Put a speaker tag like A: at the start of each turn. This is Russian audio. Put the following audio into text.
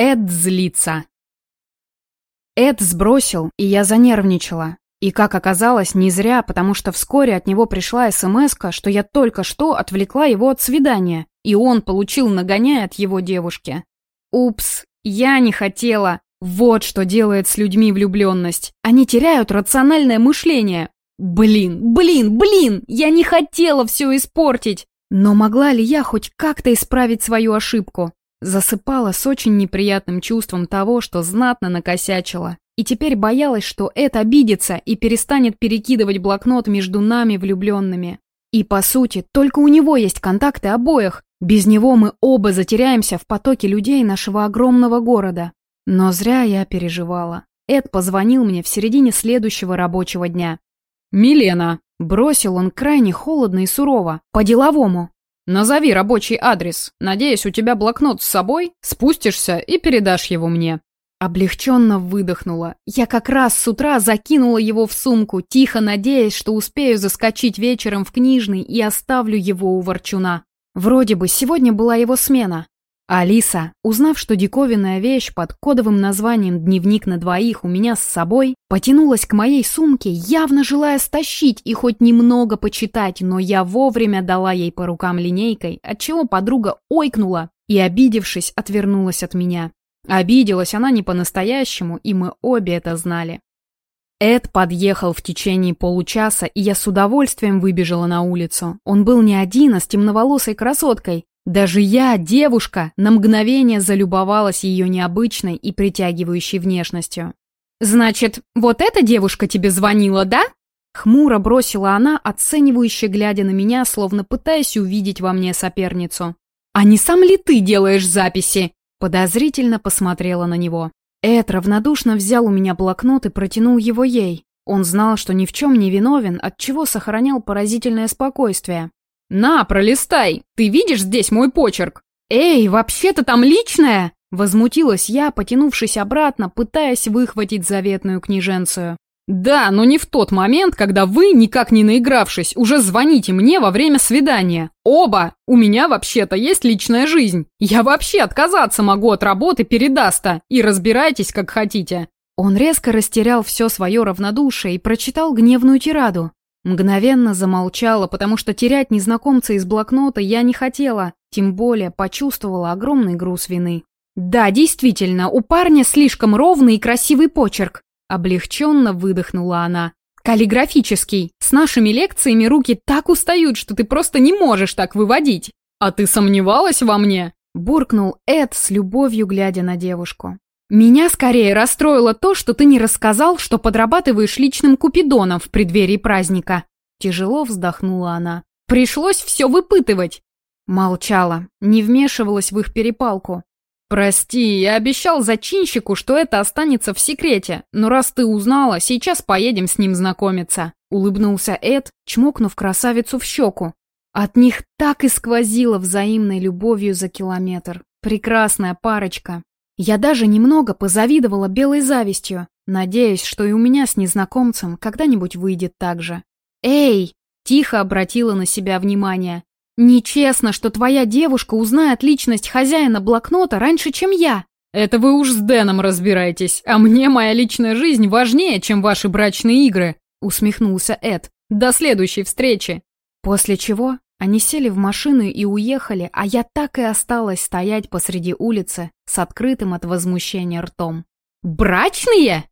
A: Эд злится. Эд сбросил, и я занервничала. И, как оказалось, не зря, потому что вскоре от него пришла смс что я только что отвлекла его от свидания, и он получил нагоняй от его девушки. Упс, я не хотела. Вот что делает с людьми влюбленность. Они теряют рациональное мышление. Блин, блин, блин, я не хотела все испортить. Но могла ли я хоть как-то исправить свою ошибку? Засыпала с очень неприятным чувством того, что знатно накосячила. И теперь боялась, что Эд обидится и перестанет перекидывать блокнот между нами влюбленными. И, по сути, только у него есть контакты обоих. Без него мы оба затеряемся в потоке людей нашего огромного города. Но зря я переживала. Эд позвонил мне в середине следующего рабочего дня. «Милена!» – бросил он крайне холодно и сурово, по-деловому. «Назови рабочий адрес. Надеюсь, у тебя блокнот с собой. Спустишься и передашь его мне». Облегченно выдохнула. Я как раз с утра закинула его в сумку, тихо надеясь, что успею заскочить вечером в книжный и оставлю его у ворчуна. Вроде бы сегодня была его смена. Алиса, узнав, что диковинная вещь под кодовым названием «Дневник на двоих» у меня с собой, потянулась к моей сумке, явно желая стащить и хоть немного почитать, но я вовремя дала ей по рукам линейкой, отчего подруга ойкнула и, обидевшись, отвернулась от меня. Обиделась она не по-настоящему, и мы обе это знали. Эд подъехал в течение получаса, и я с удовольствием выбежала на улицу. Он был не один, а с темноволосой красоткой, даже я, девушка, на мгновение залюбовалась ее необычной и притягивающей внешностью. «Значит, вот эта девушка тебе звонила, да?» Хмуро бросила она, оценивающе глядя на меня, словно пытаясь увидеть во мне соперницу. «А не сам ли ты делаешь записи?» Подозрительно посмотрела на него. Эд равнодушно взял у меня блокнот и протянул его ей. Он знал, что ни в чем не виновен, отчего сохранял поразительное спокойствие. «На, пролистай! Ты видишь здесь мой почерк?» «Эй, вообще-то там личное!» Возмутилась я, потянувшись обратно, пытаясь выхватить заветную книженцию. «Да, но не в тот момент, когда вы, никак не наигравшись, уже звоните мне во время свидания. Оба! У меня вообще-то есть личная жизнь. Я вообще отказаться могу от работы передаста. И разбирайтесь, как хотите». Он резко растерял все свое равнодушие и прочитал гневную тираду. Мгновенно замолчала, потому что терять незнакомца из блокнота я не хотела, тем более почувствовала огромный груз вины. «Да, действительно, у парня слишком ровный и красивый почерк», облегченно выдохнула она. «Каллиграфический. С нашими лекциями руки так устают, что ты просто не можешь так выводить». «А ты сомневалась во мне?» буркнул Эд с любовью, глядя на девушку. «Меня скорее расстроило то, что ты не рассказал, что подрабатываешь личным купидоном в преддверии праздника». Тяжело вздохнула она. «Пришлось все выпытывать». Молчала, не вмешивалась в их перепалку. «Прости, я обещал зачинщику, что это останется в секрете, но раз ты узнала, сейчас поедем с ним знакомиться», — улыбнулся Эд, чмокнув красавицу в щеку. От них так и сквозило взаимной любовью за километр. Прекрасная парочка, я даже немного позавидовала белой завистью, надеясь, что и у меня с незнакомцем когда-нибудь выйдет так же. «Эй!» — тихо обратила на себя внимание. «Нечестно, что твоя девушка узнает личность хозяина блокнота раньше, чем я!» «Это вы уж с Дэном разбираетесь, а мне моя личная жизнь важнее, чем ваши брачные игры!» — усмехнулся Эд. «До следующей встречи!» После чего они сели в машину и уехали, а я так и осталась стоять посреди улицы с открытым от возмущения ртом. «Брачные?»